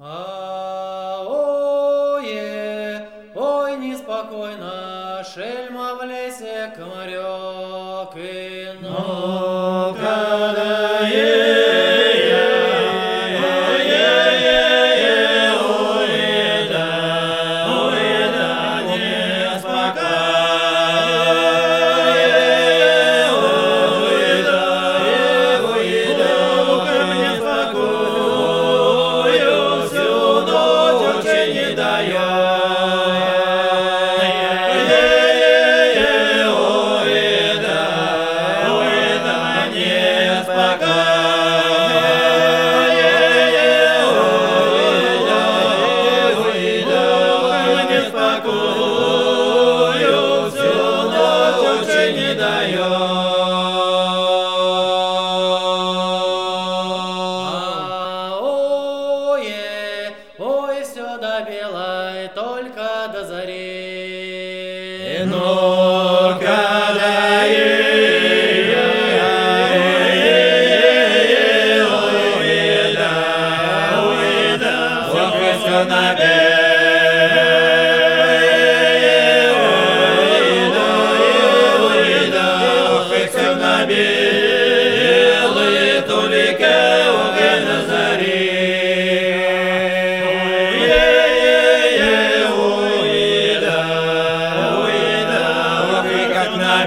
А, ое, ой, неспокойно, шельма в лесе комарек и Ну, А, ое, ой, все до белой, только до зари. Ну, А,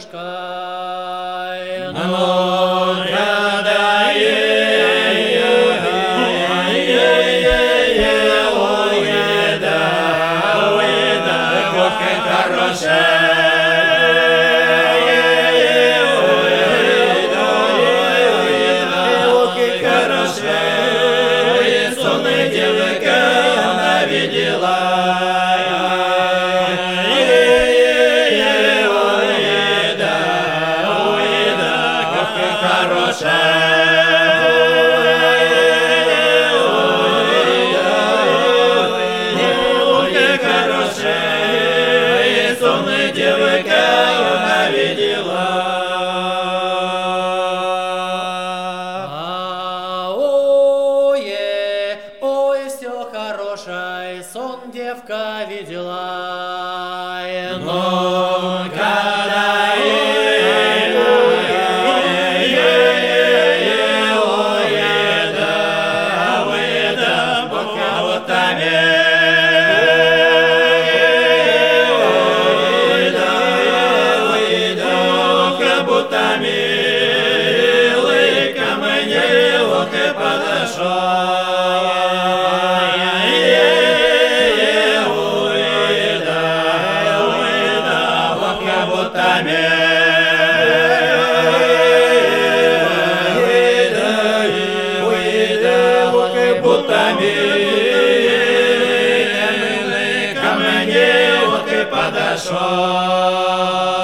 Shkaye, Namo ryada хорошее, сон девка видела. Но Chadash